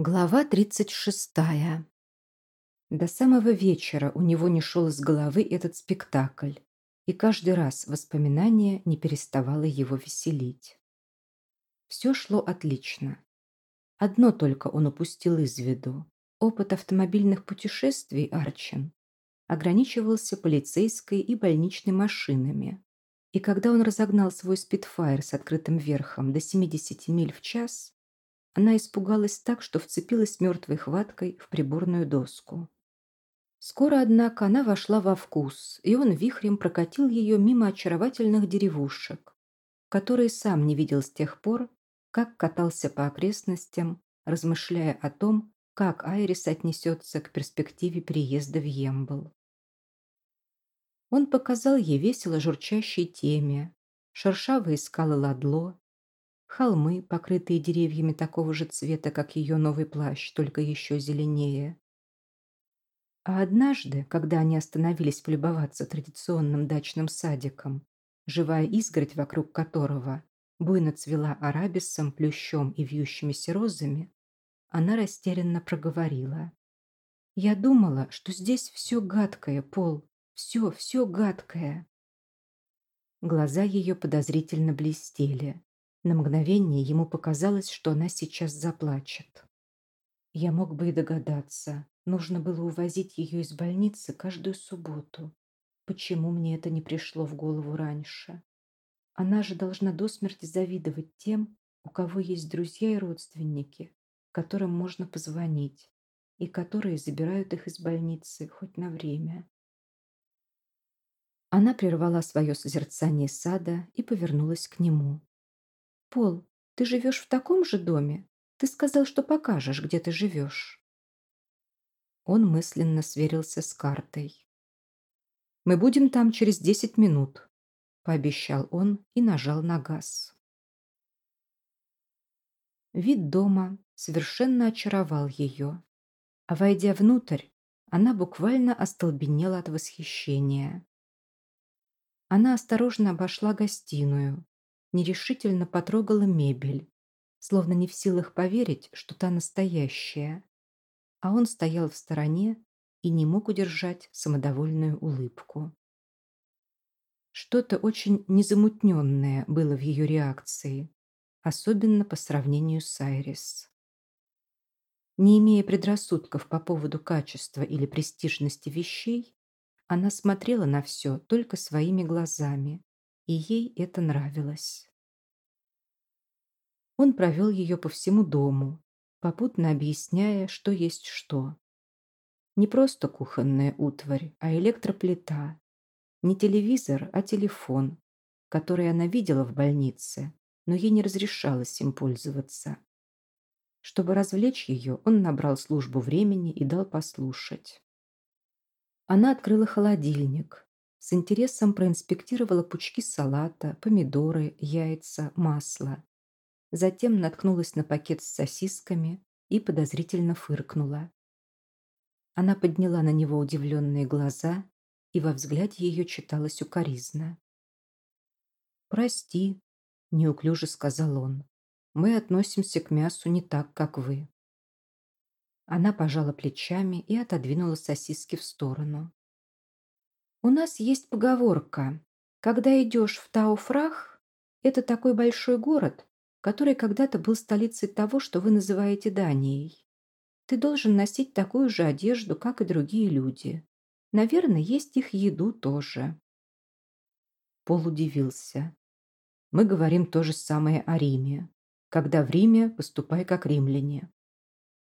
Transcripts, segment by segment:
Глава 36. До самого вечера у него не шел из головы этот спектакль, и каждый раз воспоминание не переставало его веселить. Все шло отлично. Одно только он упустил из виду. Опыт автомобильных путешествий Арчин ограничивался полицейской и больничной машинами. И когда он разогнал свой спидфайр с открытым верхом до 70 миль в час, она испугалась так, что вцепилась мертвой хваткой в приборную доску. Скоро, однако, она вошла во вкус, и он вихрем прокатил ее мимо очаровательных деревушек, которые сам не видел с тех пор, как катался по окрестностям, размышляя о том, как Айрис отнесется к перспективе переезда в Ембл. Он показал ей весело журчащей теме, шершавые скалы Ладло, холмы, покрытые деревьями такого же цвета, как ее новый плащ, только еще зеленее. А однажды, когда они остановились полюбоваться традиционным дачным садиком, живая изгородь вокруг которого буйно цвела арабисом, плющом и вьющимися розами, она растерянно проговорила. «Я думала, что здесь все гадкое, Пол, все, все гадкое». Глаза ее подозрительно блестели. На мгновение ему показалось, что она сейчас заплачет. Я мог бы и догадаться. Нужно было увозить ее из больницы каждую субботу. Почему мне это не пришло в голову раньше? Она же должна до смерти завидовать тем, у кого есть друзья и родственники, которым можно позвонить, и которые забирают их из больницы хоть на время. Она прервала свое созерцание сада и повернулась к нему. «Пол, ты живешь в таком же доме? Ты сказал, что покажешь, где ты живешь». Он мысленно сверился с картой. «Мы будем там через десять минут», – пообещал он и нажал на газ. Вид дома совершенно очаровал ее, а войдя внутрь, она буквально остолбенела от восхищения. Она осторожно обошла гостиную, нерешительно потрогала мебель, словно не в силах поверить, что та настоящая. А он стоял в стороне и не мог удержать самодовольную улыбку. Что-то очень незамутненное было в ее реакции, особенно по сравнению с Айрис. Не имея предрассудков по поводу качества или престижности вещей, она смотрела на все только своими глазами и ей это нравилось. Он провел ее по всему дому, попутно объясняя, что есть что. Не просто кухонная утварь, а электроплита. Не телевизор, а телефон, который она видела в больнице, но ей не разрешалось им пользоваться. Чтобы развлечь ее, он набрал службу времени и дал послушать. Она открыла холодильник, с интересом проинспектировала пучки салата, помидоры, яйца, масло. Затем наткнулась на пакет с сосисками и подозрительно фыркнула. Она подняла на него удивленные глаза, и во взгляде ее читалась укоризна. «Прости», — неуклюже сказал он, — «мы относимся к мясу не так, как вы». Она пожала плечами и отодвинула сосиски в сторону. У нас есть поговорка. Когда идешь в Тауфрах, это такой большой город, который когда-то был столицей того, что вы называете Данией. Ты должен носить такую же одежду, как и другие люди. Наверное, есть их еду тоже. Пол удивился. Мы говорим то же самое о Риме. Когда в Риме, поступай как римляне.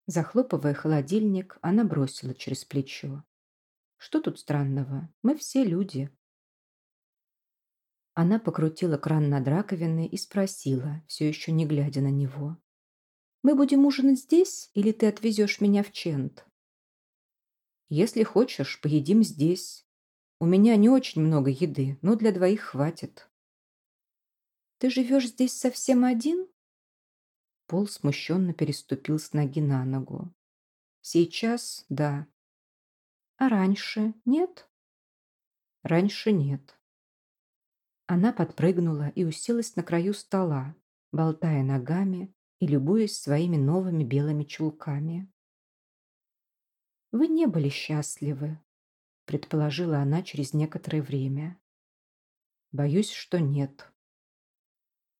Захлопывая холодильник, она бросила через плечо. Что тут странного? Мы все люди. Она покрутила кран над раковиной и спросила, все еще не глядя на него. «Мы будем ужинать здесь, или ты отвезешь меня в Чент?» «Если хочешь, поедим здесь. У меня не очень много еды, но для двоих хватит». «Ты живешь здесь совсем один?» Пол смущенно переступил с ноги на ногу. «Сейчас, да, а раньше нет? Раньше нет. Она подпрыгнула и уселась на краю стола, болтая ногами и любуясь своими новыми белыми чулками. «Вы не были счастливы», — предположила она через некоторое время. «Боюсь, что нет».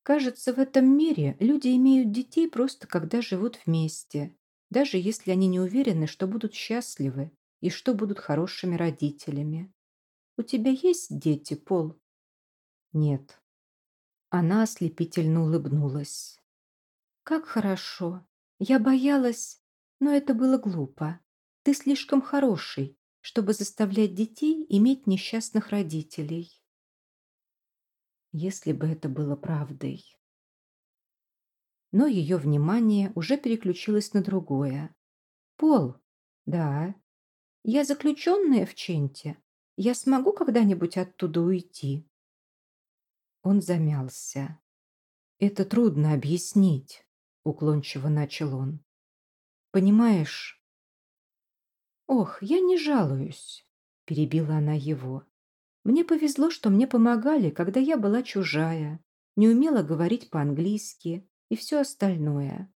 Кажется, в этом мире люди имеют детей просто когда живут вместе, даже если они не уверены, что будут счастливы и что будут хорошими родителями. У тебя есть дети, Пол? Нет. Она ослепительно улыбнулась. Как хорошо. Я боялась, но это было глупо. Ты слишком хороший, чтобы заставлять детей иметь несчастных родителей. Если бы это было правдой. Но ее внимание уже переключилось на другое. «Пол, да, я заключенная в Ченте. Я смогу когда-нибудь оттуда уйти?» Он замялся. «Это трудно объяснить», — уклончиво начал он. «Понимаешь?» «Ох, я не жалуюсь», — перебила она его. «Мне повезло, что мне помогали, когда я была чужая, не умела говорить по-английски и все остальное.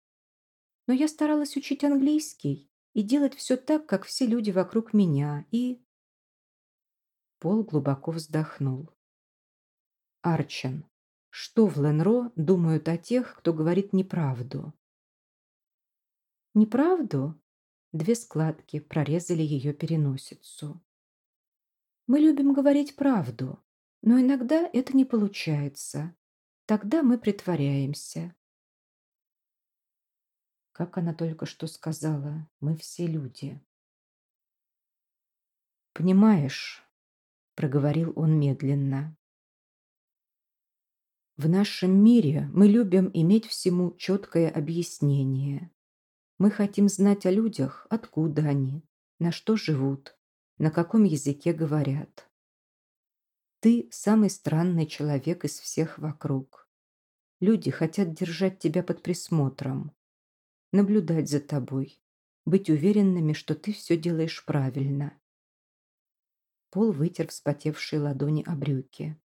Но я старалась учить английский и делать все так, как все люди вокруг меня, и...» Пол глубоко вздохнул. Арчен, что в Ленро думают о тех, кто говорит неправду? Неправду? Две складки прорезали ее переносицу. Мы любим говорить правду, но иногда это не получается. Тогда мы притворяемся. Как она только что сказала, мы все люди. «Понимаешь», — проговорил он медленно, в нашем мире мы любим иметь всему четкое объяснение. Мы хотим знать о людях, откуда они, на что живут, на каком языке говорят. Ты самый странный человек из всех вокруг. Люди хотят держать тебя под присмотром, наблюдать за тобой, быть уверенными, что ты все делаешь правильно. Пол вытер вспотевшие ладони о брюки.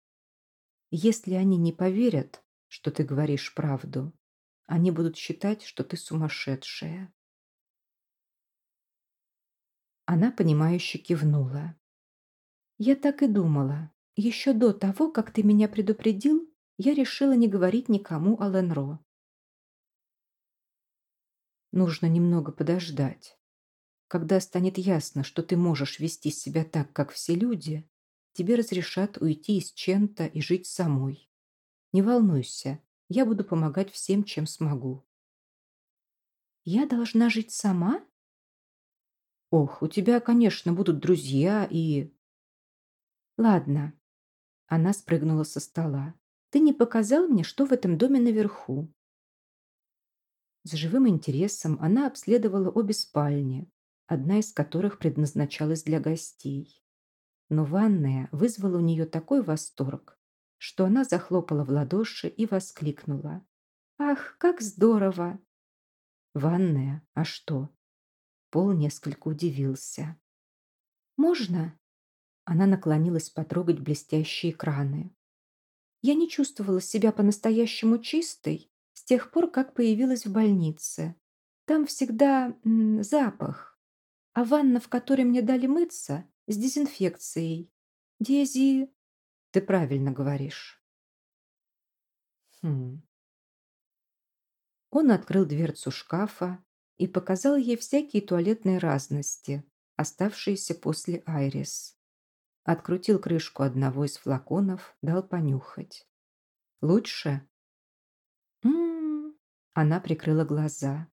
Если они не поверят, что ты говоришь правду, они будут считать, что ты сумасшедшая. Она, понимающе кивнула. Я так и думала. Еще до того, как ты меня предупредил, я решила не говорить никому о Ленро. Нужно немного подождать. Когда станет ясно, что ты можешь вести себя так, как все люди, тебе разрешат уйти из Чента и жить самой. Не волнуйся, я буду помогать всем, чем смогу. Я должна жить сама? Ох, у тебя, конечно, будут друзья и... Ладно. Она спрыгнула со стола. Ты не показал мне, что в этом доме наверху. С живым интересом она обследовала обе спальни, одна из которых предназначалась для гостей но ванная вызвала у нее такой восторг, что она захлопала в ладоши и воскликнула. «Ах, как здорово!» «Ванная? А что?» Пол несколько удивился. «Можно?» Она наклонилась потрогать блестящие краны. «Я не чувствовала себя по-настоящему чистой тех пор, как появилась в больнице. Там всегда м, запах, а ванна, в которой мне дали мыться, с дезинфекцией. Дези... Ты правильно говоришь. Хм. Он открыл дверцу шкафа и показал ей всякие туалетные разности, оставшиеся после Айрис. Открутил крышку одного из флаконов, дал понюхать. «Лучше?» Она прикрыла глаза.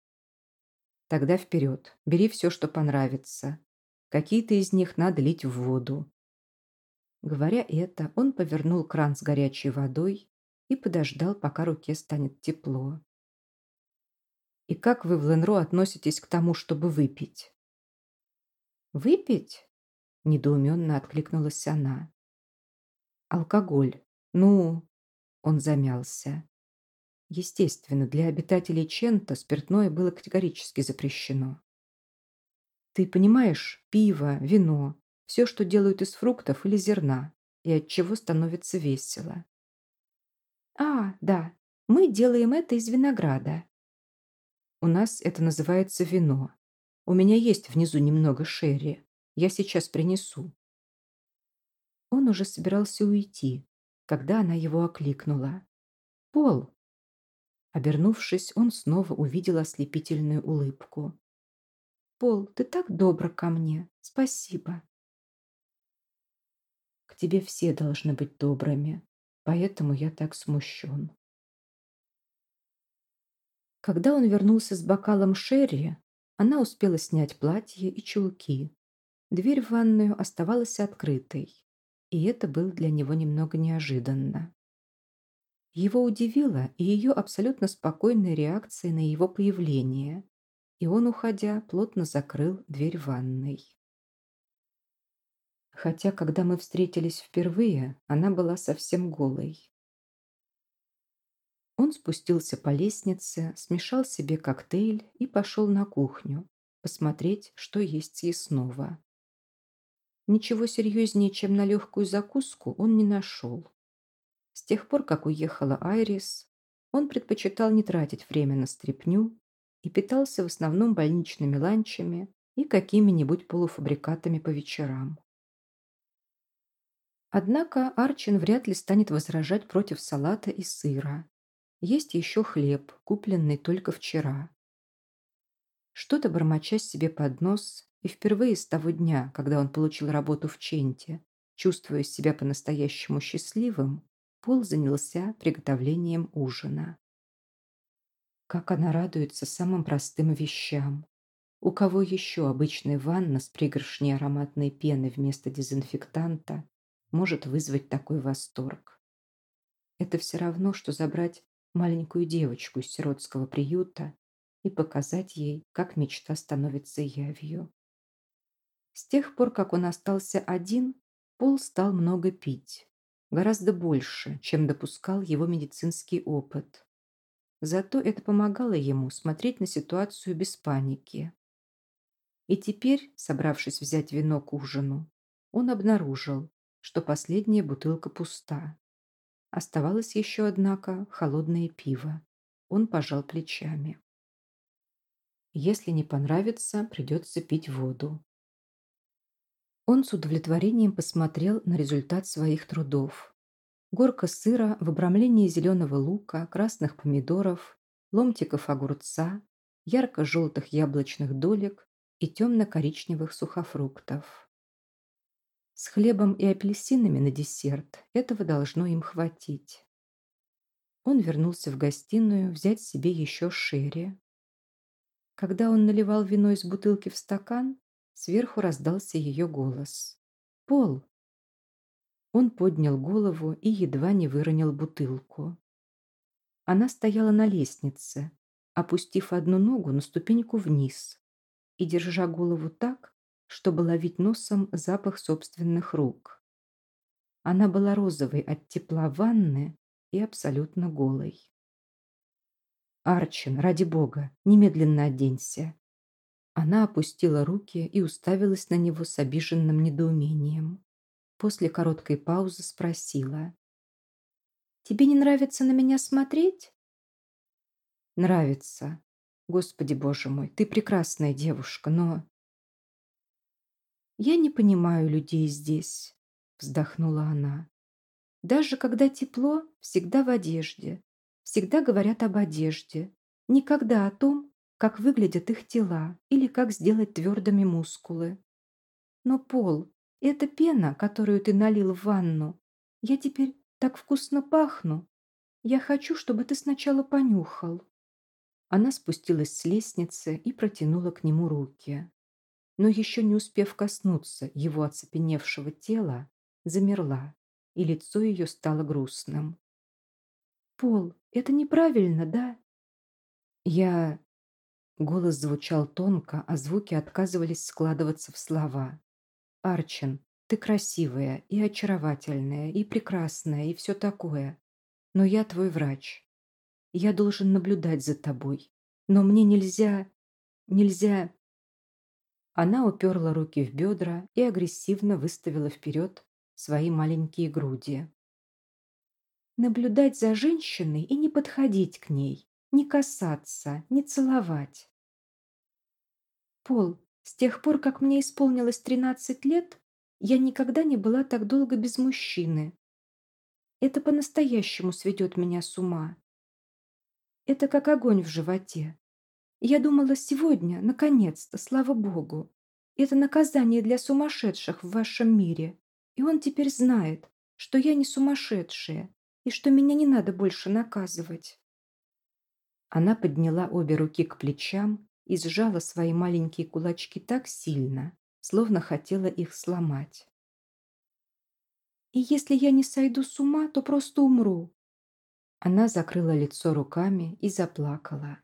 «Тогда вперед, бери все, что понравится. Какие-то из них надо лить в воду. Говоря это, он повернул кран с горячей водой и подождал, пока руке станет тепло. «И как вы в Ленро относитесь к тому, чтобы выпить?» «Выпить?» – недоуменно откликнулась она. «Алкоголь. Ну...» – он замялся. Естественно, для обитателей Чента спиртное было категорически запрещено. Ты понимаешь, пиво, вино, все, что делают из фруктов или зерна, и от чего становится весело. А, да, мы делаем это из винограда. У нас это называется вино. У меня есть внизу немного шерри. Я сейчас принесу». Он уже собирался уйти, когда она его окликнула. «Пол!» Обернувшись, он снова увидел ослепительную улыбку. «Пол, ты так добр ко мне. Спасибо». «К тебе все должны быть добрыми, поэтому я так смущен». Когда он вернулся с бокалом Шерри, она успела снять платье и чулки. Дверь в ванную оставалась открытой, и это было для него немного неожиданно. Его удивила и ее абсолютно спокойная реакция на его появление, и он, уходя, плотно закрыл дверь ванной. Хотя, когда мы встретились впервые, она была совсем голой. Он спустился по лестнице, смешал себе коктейль и пошел на кухню, посмотреть, что есть съестного. Ничего серьезнее, чем на легкую закуску, он не нашел. С тех пор, как уехала Айрис, он предпочитал не тратить время на стряпню и питался в основном больничными ланчами и какими-нибудь полуфабрикатами по вечерам. Однако Арчин вряд ли станет возражать против салата и сыра. Есть еще хлеб, купленный только вчера. Что-то бормоча себе под нос, и впервые с того дня, когда он получил работу в Ченте, чувствуя себя по-настоящему счастливым, Пол занялся приготовлением ужина. Как она радуется самым простым вещам. У кого еще обычная ванна с пригоршней ароматной пены вместо дезинфектанта может вызвать такой восторг? Это все равно, что забрать маленькую девочку из сиротского приюта и показать ей, как мечта становится явью. С тех пор, как он остался один, Пол стал много пить гораздо больше, чем допускал его медицинский опыт. Зато это помогало ему смотреть на ситуацию без паники. И теперь, собравшись взять вино к ужину, он обнаружил, что последняя бутылка пуста. Оставалось еще, однако, холодное пиво. Он пожал плечами. Если не понравится, придется пить воду. Он с удовлетворением посмотрел на результат своих трудов. Горка сыра в обрамлении зеленого лука, красных помидоров, ломтиков огурца, ярко-желтых яблочных долек и темно-коричневых сухофруктов. С хлебом и апельсинами на десерт этого должно им хватить. Он вернулся в гостиную взять себе еще шерри. Когда он наливал вино из бутылки в стакан, Сверху раздался ее голос. «Пол!» Он поднял голову и едва не выронил бутылку. Она стояла на лестнице, опустив одну ногу на ступеньку вниз и держа голову так, чтобы ловить носом запах собственных рук. Она была розовой от тепла ванны и абсолютно голой. «Арчин, ради бога, немедленно оденься!» Она опустила руки и уставилась на него с обиженным недоумением. После короткой паузы спросила. «Тебе не нравится на меня смотреть?» «Нравится. Господи, боже мой, ты прекрасная девушка, но...» «Я не понимаю людей здесь», — вздохнула она. «Даже когда тепло, всегда в одежде. Всегда говорят об одежде. Никогда о том, как выглядят их тела или как сделать твердыми мускулы. Но, Пол, это пена, которую ты налил в ванну. Я теперь так вкусно пахну. Я хочу, чтобы ты сначала понюхал. Она спустилась с лестницы и протянула к нему руки. Но еще не успев коснуться его оцепеневшего тела, замерла, и лицо ее стало грустным. «Пол, это неправильно, да?» «Я... Голос звучал тонко, а звуки отказывались складываться в слова. «Арчин, ты красивая и очаровательная, и прекрасная, и все такое. Но я твой врач. Я должен наблюдать за тобой. Но мне нельзя... нельзя...» Она уперла руки в бедра и агрессивно выставила вперед свои маленькие груди. «Наблюдать за женщиной и не подходить к ней. Не касаться, не целовать. Пол, с тех пор, как мне исполнилось 13 лет, я никогда не была так долго без мужчины. Это по-настоящему сведет меня с ума. Это как огонь в животе. Я думала сегодня, наконец-то, слава богу. Это наказание для сумасшедших в вашем мире. И он теперь знает, что я не сумасшедшая и что меня не надо больше наказывать. Она подняла обе руки к плечам и сжала свои маленькие кулачки так сильно, словно хотела их сломать. «И если я не сойду с ума, то просто умру». Она закрыла лицо руками и заплакала.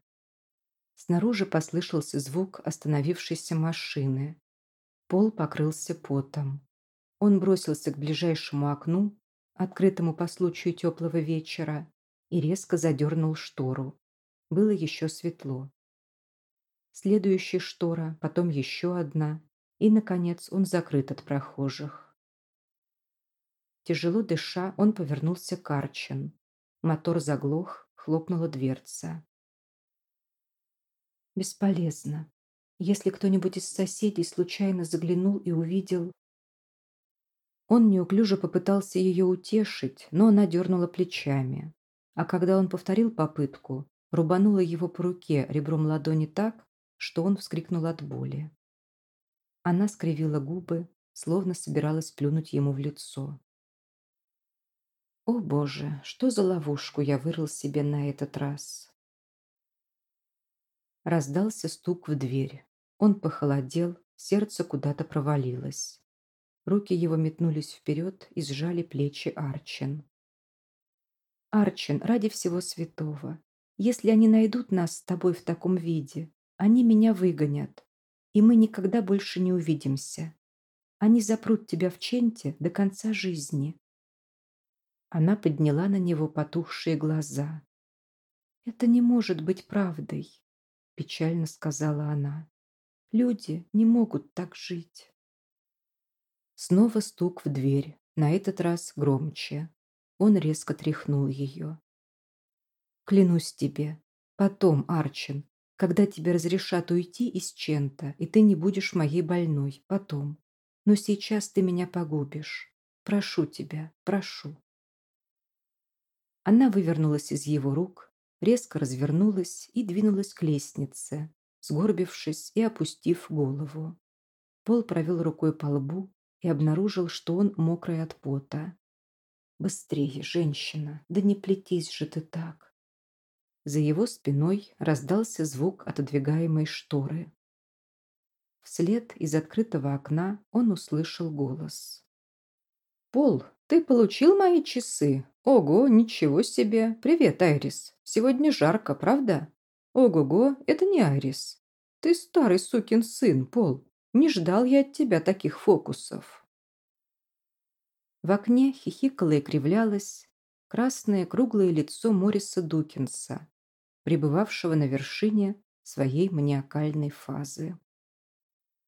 Снаружи послышался звук остановившейся машины. Пол покрылся потом. Он бросился к ближайшему окну, открытому по случаю теплого вечера, и резко задернул штору. Было еще светло. Следующая штора, потом еще одна, и, наконец, он закрыт от прохожих. Тяжело дыша, он повернулся к Арчин. Мотор заглох, хлопнула дверца. Бесполезно. Если кто-нибудь из соседей случайно заглянул и увидел... Он неуклюже попытался ее утешить, но она дернула плечами. А когда он повторил попытку, рубанула его по руке ребром ладони так, что он вскрикнул от боли. Она скривила губы, словно собиралась плюнуть ему в лицо. О боже, что за ловушку я вырыл себе на этот раз? Раздался стук в дверь. Он похолодел, сердце куда-то провалилось. Руки его метнулись вперед и сжали плечи Арчин. «Арчин, ради всего святого, если они найдут нас с тобой в таком виде, они меня выгонят, и мы никогда больше не увидимся. Они запрут тебя в Ченте до конца жизни». Она подняла на него потухшие глаза. «Это не может быть правдой», – печально сказала она. «Люди не могут так жить». Снова стук в дверь, на этот раз громче. Он резко тряхнул ее. Клянусь тебе, потом, Арчин, когда тебе разрешат уйти из Чента, и ты не будешь моей больной, потом. Но сейчас ты меня погубишь. Прошу тебя, прошу. Она вывернулась из его рук, резко развернулась и двинулась к лестнице, сгорбившись и опустив голову. Пол провел рукой по лбу и обнаружил, что он мокрый от пота. «Быстрее, женщина, да не плетись же ты так!» За его спиной раздался звук отодвигаемой шторы. Вслед из открытого окна он услышал голос. «Пол, ты получил мои часы? Ого, ничего себе! Привет, Айрис! Сегодня жарко, правда? Ого-го, это не Айрис. Ты старый сукин сын, Пол. Не ждал я от тебя таких фокусов». В окне хихикало и кривлялось красное круглое лицо Мориса Дукинса, пребывавшего на вершине своей маниакальной фазы.